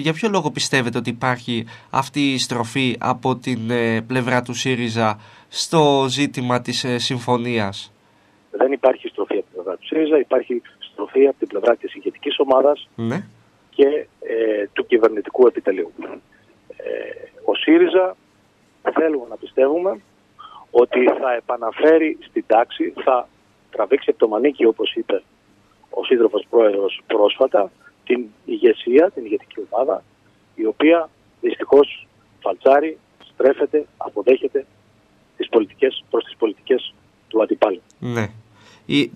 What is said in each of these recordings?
για ποιο λόγο πιστεύετε ότι υπάρχει αυτή η στροφή από την πλευρά του ΣΥΡΙΖΑ στο ζήτημα της συμφωνίας; Δεν υπάρχει στροφή από την πλευρά του ΣΥΡΙΖΑ, υπάρχει στροφή από την πλευρά της ηγετικής ομάδας ναι. και του κυβερνητικού επιτελείου. ο ΣΥΡΙΖΑ θέλουμε να πιστεύουμε ότι θα επαναφέρει στην τάξη, θα τραβήξει από το μανίκι όπως είπε ο σύντροφος πρόεδρος πρόσφατα την ηγεσία, την ηγετική ομάδα η οποία δυστυχώς φαλτσάρει, στρέφεται, αποδέχεται τις πολιτικές, προς τις πολιτικές του αντιπάλου. Ναι.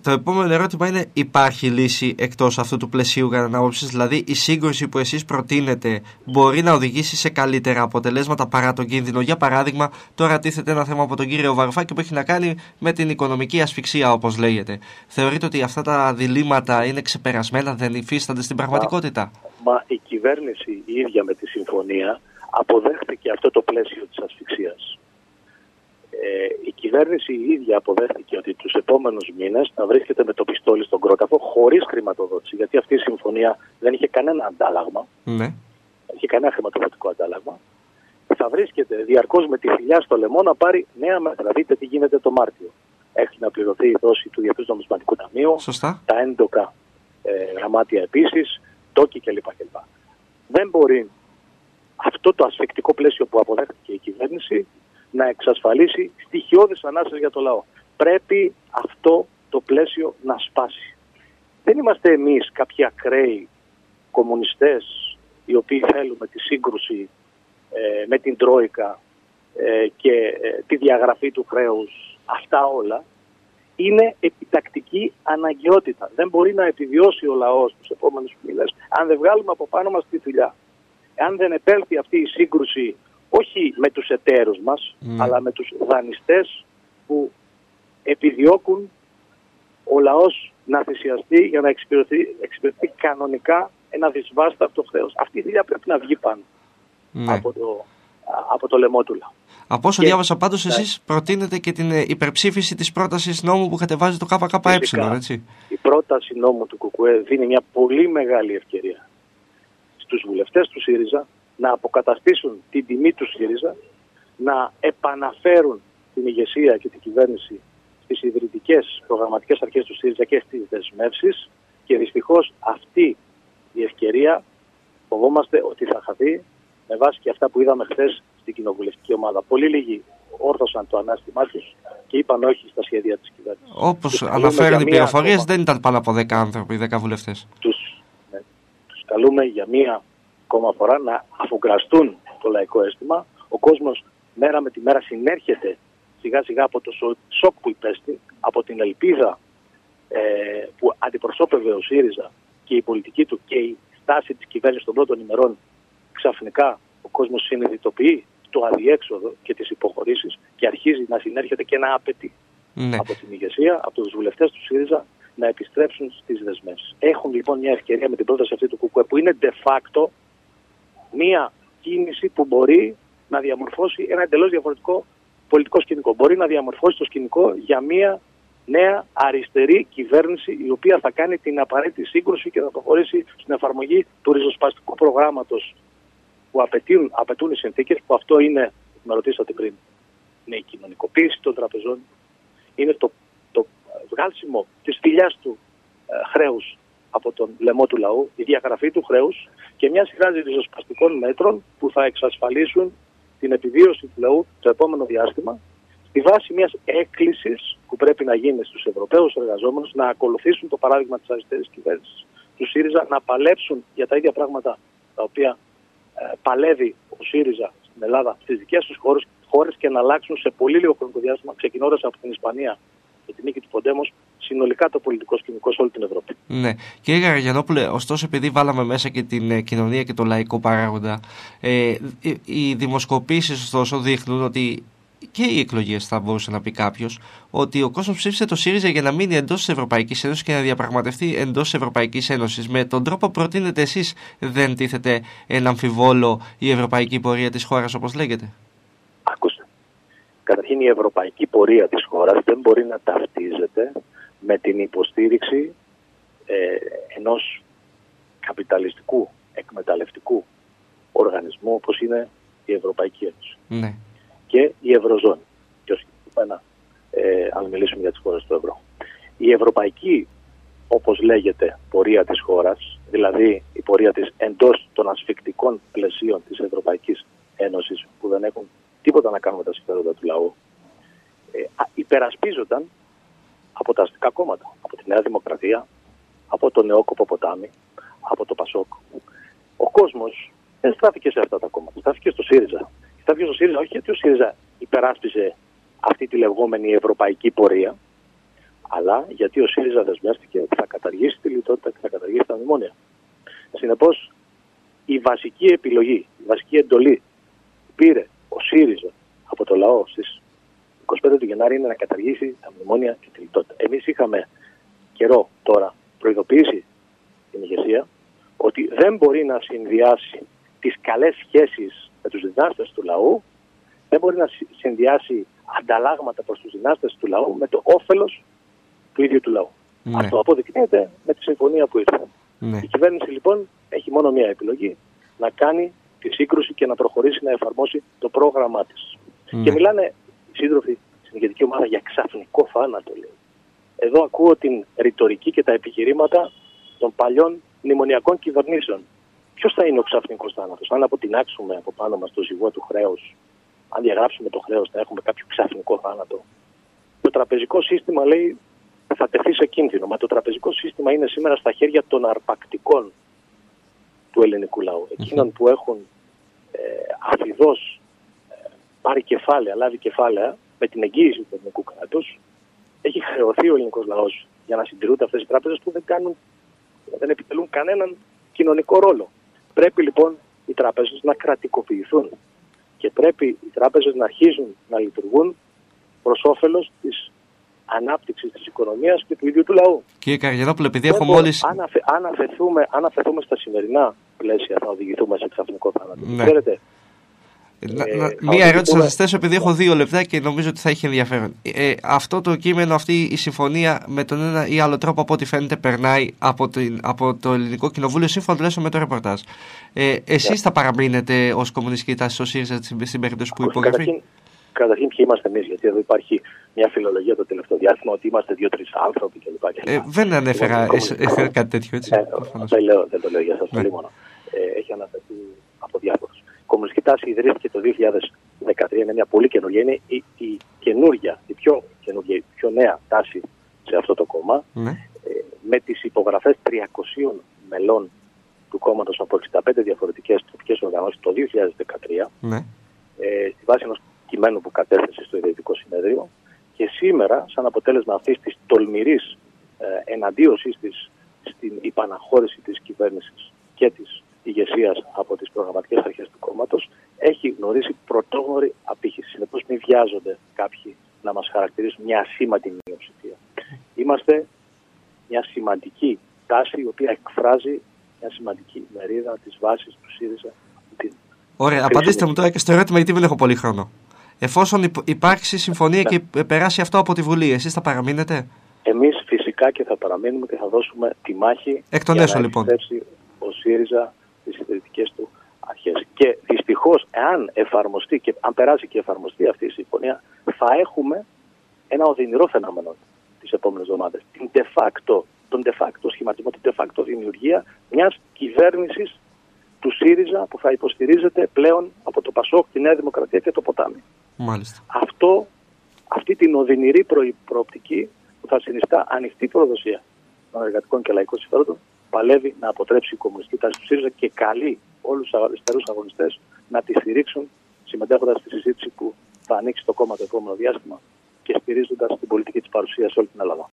Το επόμενο ερώτημα είναι υπάρχει λύση εκτός αυτού του πλαισίου κατά την άποψη δηλαδή η σύγκρουση που εσείς προτείνετε μπορεί να οδηγήσει σε καλύτερα αποτελέσματα παρά τον κίνδυνο; Για παράδειγμα τώρα τίθεται ένα θέμα από τον κύριο Βαρουφάκη που έχει να κάνει με την οικονομική ασφυξία όπως λέγεται. Θεωρείτε ότι αυτά τα διλήμματα είναι ξεπερασμένα, δεν υφίστανται στην πραγματικότητα; Μα, μα η κυβέρνηση η ίδια με τη συμφωνία αποδέχτηκε αυτό το πλαίσιο της ασφυξίας ε, η κυβέρνηση η ίδια αποδέχτηκε ότι τους επόμενους μήνες θα βρίσκεται με το πιστόλι στον κρόταφο χωρίς χρηματοδότηση. Γιατί αυτή η συμφωνία δεν είχε κανένα αντάλλαγμα. Ναι. Δεν είχε κανένα χρηματοδοτικό αντάλλαγμα. Θα βρίσκεται διαρκώς με τη φιλιά στο λαιμό να πάρει νέα μέτρα. Δείτε τι γίνεται το Μάρτιο. Έχει να πληρωθεί η δόση του Διεθνούς Νομισματικού Ταμείου. Σωστά. Τα έντοκα ε, γραμμάτια επίσης, τόκοι κλπ. κλπ. Δεν μπορεί αυτό το ασφεκτικό πλαίσιο που αποδέχτηκε η κυβέρνηση να εξασφαλίσει στοιχειώδεις ανάσες για το λαό. Πρέπει αυτό το πλαίσιο να σπάσει. Δεν είμαστε εμείς κάποιοι ακραίοι κομμουνιστές οι οποίοι θέλουμε τη σύγκρουση ε, με την Τρόικα ε, και ε, τη διαγραφή του χρέους. Αυτά όλα είναι επιτακτική αναγκαιότητα. Δεν μπορεί να επιβιώσει ο λαός τους επόμενους μήνες αν δεν βγάλουμε από πάνω μας τη δουλειά. Αν δεν επέλθει αυτή η σύγκρουση όχι με τους εταίρους μας, ναι. αλλά με τους δανειστές που επιδιώκουν ο λαός να θυσιαστεί για να εξυπηρετεί, εξυπηρετεί κανονικά ένα δυσβάστατο χρέος. Αυτή η δουλειά πρέπει να βγει πάνω ναι. από, το, από το λαιμό του λαού. Από όσο και... διάβασα πάντως εσείς προτείνετε και την ε, υπερψήφιση της πρότασης νόμου που κατεβάζει το ΚΚΕ, έτσι. Η πρόταση νόμου του ΚΚΕ δίνει μια πολύ μεγάλη ευκαιρία στους βουλευτές του ΣΥΡΙΖΑ να αποκαταστήσουν την τιμή τους ΣΥΡΙΖΑ, να επαναφέρουν την ηγεσία και την κυβέρνηση στις ιδρυτικές προγραμματικές αρχές του ΣΥΡΙΖΑ και στις δεσμεύσεις και δυστυχώς αυτή η ευκαιρία φοβόμαστε ότι θα χαθεί με βάση και αυτά που είδαμε χθες στην κοινοβουλευτική ομάδα. Πολύ λίγοι όρθωσαν το ανάστημά τους και είπαν όχι στα σχέδια της κυβέρνησης. Όπως αναφέρουν οι πληροφορίες, δεν ήταν πάνω από 10 άνθρωποι, 10 βουλευτές. Τους ναι, τους καλούμε για μία ακόμα φορά να αφουγκραστούν το λαϊκό αίσθημα. Ο κόσμος μέρα με τη μέρα συνέρχεται σιγά σιγά από το σοκ που υπέστη, από την ελπίδα ε, που αντιπροσώπευε ο ΣΥΡΙΖΑ και η πολιτική του και η στάση της κυβέρνησης των πρώτων ημερών ξαφνικά ο κόσμος συνειδητοποιεί το αδιέξοδο και τις υποχωρήσεις και αρχίζει να συνέρχεται και να απαιτεί ναι. από την ηγεσία, από τους βουλευτές του ΣΥΡΙΖΑ να επιστρέψουν στις δεσμεύσεις. Έχουν λοιπόν μια ευκαιρία με την πρόταση αυτή του ΚΚΕ που είναι de facto μία κίνηση που μπορεί να διαμορφώσει ένα εντελώς διαφορετικό πολιτικό σκηνικό. Μπορεί να διαμορφώσει το σκηνικό για μία νέα αριστερή κυβέρνηση η οποία θα κάνει την απαραίτητη σύγκρουση και θα προχωρήσει στην εφαρμογή του ριζοσπαστικού προγράμματος που απαιτούν, απαιτούν οι συνθήκες, που αυτό είναι, με ρωτήσατε πριν, είναι η κοινωνικοποίηση των τραπεζών, είναι το, το βγάλσιμο της φιλιά του ε, χρέους από τον λαιμό του λαού, η διαγραφή του χρέους και μια σειρά ριζοσπαστικών μέτρων που θα εξασφαλίσουν την επιβίωση του λαού το επόμενο διάστημα στη βάση μιας έκκλησης που πρέπει να γίνει στους Ευρωπαίους εργαζόμενους να ακολουθήσουν το παράδειγμα της αριστερής κυβέρνησης του ΣΥΡΙΖΑ να παλέψουν για τα ίδια πράγματα τα οποία ε, παλεύει ο ΣΥΡΙΖΑ στην Ελλάδα στις δικές τους χώρες, χώρες και να αλλάξουν σε πολύ λίγο χρονικό διάστημα ξεκινώντας από την Ισπανία με την νίκη του Ποντέμος συνολικά το πολιτικό σκηνικό σε όλη την Ευρώπη. Ναι. Κύριε Γαραγιανόπουλε, ωστόσο επειδή βάλαμε μέσα και την ε, κοινωνία και το λαϊκό παράγοντα, ε, οι δημοσκοπήσεις ωστόσο δείχνουν ότι και οι εκλογές θα μπορούσε να πει κάποιος, ότι ο κόσμος ψήφισε το ΣΥΡΙΖΑ για να μείνει εντός της Ευρωπαϊκής Ένωσης και να διαπραγματευτεί εντός της Ευρωπαϊκής Ένωσης. Με τον τρόπο που προτείνετε εσείς, δεν τίθεται ένα αμφιβόλο η ευρωπαϊκή πορεία της χώρας, όπως λέγεται; Καταρχήν η ευρωπαϊκή πορεία της χώρας δεν μπορεί να ταυτίζεται με την υποστήριξη ε, ενός καπιταλιστικού, εκμεταλλευτικού ανταγωνισμού όπως είναι η Ευρωπαϊκή Ένωση Ναι. και η Ευρωζώνη. Πιο συγκεκριμένα, ε, αν μιλήσουμε για τις χώρες του ευρώ. Η ευρωπαϊκή, όπως λέγεται, πορεία της χώρας, δηλαδή η πορεία της εντός των ασφικτικών πλαισίων της Ευρωπαϊκής Ένωσης, που δεν έχουν τίποτα να κάνουν με τα συμφέροντα του λαού, από τα αστικά κόμματα, από τη Νέα Δημοκρατία, από το Νεόκοπο Ποτάμι, από το Πασόκ. Ο κόσμος δεν στάθηκε σε αυτά τα κόμματα, στάθηκε στο ΣΥΡΙΖΑ. Στάθηκε στο ΣΥΡΙΖΑ όχι γιατί ο ΣΥΡΙΖΑ υπεράσπιζε αυτή τη λεγόμενη ευρωπαϊκή πορεία, αλλά γιατί ο ΣΥΡΙΖΑ δεσμεύτηκε ότι θα καταργήσει τη λιτότητα και θα καταργήσει τα μνημόνια. Συνεπώς, η βασική επιλογή, η βασική εντολή που πήρε ο ΣΥΡΙΖΑ από το λαό στις 25 του Γενάρη είναι να καταργήσει τα μνημόνια και τη λιτότητα. Εμείς είχαμε καιρό τώρα προειδοποιήσει την ηγεσία ότι δεν μπορεί να συνδυάσει τις καλές σχέσεις με τους δυνάστες του λαού, δεν μπορεί να συνδυάσει ανταλλάγματα προς τους δυνάστες του λαού με το όφελος του ίδιου του λαού. Ναι. Αυτό αποδεικνύεται με τη συμφωνία που ήρθε. Ναι. Η κυβέρνηση λοιπόν έχει μόνο μία επιλογή, να κάνει τη σύγκρουση και να προχωρήσει να εφαρμόσει το πρόγραμμά της. Ναι. Και μιλάνε οι σύντροφοι στην ηγετική ομάδα για ξαφνικό θάνατο. Λέει. Εδώ ακούω την ρητορική και τα επιχειρήματα των παλιών μνημονιακών κυβερνήσεων. Ποιος θα είναι ο ξαφνικός θάνατος, αν αποτινάξουμε από πάνω μας το ζυγό του χρέους, αν διαγράψουμε το χρέος, θα έχουμε κάποιο ξαφνικό θάνατο; Το τραπεζικό σύστημα λέει θα τεθεί σε κίνδυνο. Μα το τραπεζικό σύστημα είναι σήμερα στα χέρια των αρπακτικών του ελληνικού λαού. Εκείνων που έχουν ε, αφιδώς ε, πάρει κεφάλαια, λάβει κεφάλαια με την εγγύηση του ελληνικού κράτους, έχει χρεωθεί ο ελληνικός λαός για να συντηρούνται αυτές οι τράπεζες που δεν, κάνουν, δεν επιτελούν κανέναν κοινωνικό ρόλο. Πρέπει λοιπόν οι τράπεζες να κρατικοποιηθούν και πρέπει οι τράπεζες να αρχίζουν να λειτουργούν προς όφελος της ανάπτυξης της οικονομίας και του ίδιου του λαού. Κύριε Καργενόπουλο, επειδή Δεν έχω μπορώ- μόλι. αν, αφαι- αν, αφαιθούμε, αν αφαιθούμε στα σημερινά πλαίσια θα οδηγηθούμε σε ξαφνικό θάνατο. Ναι. Ξέρετε, Να- Ε, να- θα μία ερώτηση να οδηγηθούμε- σας θέσω, επειδή έχω δύο λεπτά και νομίζω ότι θα έχει ενδιαφέρον. Ε, αυτό το κείμενο, αυτή η συμφωνία με τον ένα ή άλλο τρόπο, από ό,τι φαίνεται, περνάει από, την, από το Ελληνικό Κοινοβούλιο, σύμφωνα τουλάχιστον με το ρεπορτάζ. Ε, Εσείς Ναι. θα παραμείνετε ως κομμουνιστική τάση στο ΣΥΡΙΖΑ στην, στην περίπτωση που ακούστε, υπογραφεί; καταρχήν, καταρχήν ποιοι είμαστε εμείς, γιατί εδώ υπάρχει μια φιλολογία το τελευταίο διάστημα ότι είμαστε δύο-τρεις άνθρωποι κλπ. κλπ. Ε, δεν ανέφερα Λοιπόν, εσ- ε, κάτι τέτοιο, έτσι. Ε, προφανώς. δεν, λέω, δεν το λέω για σας Ναι. πολύ μόνο. Ε, έχει αναφερθεί από διάφορους. Η Κομμουνιστική τάση ιδρύθηκε το 2013, είναι μια πολύ καινούργια, είναι η, η καινούργια, η πιο καινούργια, η πιο νέα τάση σε αυτό το κόμμα, Ναι. ε, με τις υπογραφές 300 μελών του κόμματος από 65 διαφορετικές τοπικές οργανώσεις το 2013, Ναι. ε, στη βάση ενός κειμένου που κατέθεσε στο Ιδρυτικό Συνέδριο και σήμερα, σαν αποτέλεσμα αυτής της τολμηρής ε, εναντίωσης της στην υπαναχώρηση της κυβέρνησης και της ηγεσίας από τις προγραμματικές αρχές του κόμματος, έχει γνωρίσει πρωτόγνωρη απήχηση. Συνεπώς μην βιάζονται κάποιοι να μας χαρακτηρίσουν μια ασήμαντη μειοψηφία. Είμαστε μια σημαντική τάση η οποία εκφράζει μια σημαντική μερίδα της βάσης του ΣΥΡΙΖΑ. Την Ωραία, Χρήσιμη. απαντήστε μου τώρα και στο ερώτημα, γιατί δεν έχω πολύ χρόνο. Εφόσον υπ- υπάρξει συμφωνία Ναι. και ε, περάσει αυτό από τη Βουλή, εσείς θα παραμείνετε; Εμείς φυσικά και θα παραμείνουμε και θα δώσουμε τη μάχη Εκ των για έσω, να λοιπόν. επιστρέψει ο ΣΥΡΙΖΑ στις ιδρυτικές του αρχές. Και δυστυχώς, εάν εφαρμοστεί και αν περάσει και εφαρμοστεί αυτή η συμφωνία, θα έχουμε ένα οδυνηρό φαινόμενο τις επόμενες εβδομάδες. Την de facto, τον de facto σχηματισμό, την de facto δημιουργία μιας κυβέρνησης του ΣΥΡΙΖΑ που θα υποστηρίζεται πλέον από το ΠΑΣΟΚ, τη Νέα Δημοκρατία και το Ποτάμι Μάλιστα. αυτό, αυτή την οδυνηρή προη- προοπτική που θα συνιστά ανοιχτή προδοσία των εργατικών και λαϊκών συμφέροντων παλεύει να αποτρέψει η κομμουνιστική τάση του ΣΥΡΙΖΑ και καλεί όλους τους αριστερού αγωνιστές να τη στηρίξουν συμμετέχοντας στη συζήτηση που θα ανοίξει το κόμμα το επόμενο διάστημα και στηρίζοντας την πολιτική της παρουσίας σε όλη την Ελλάδα.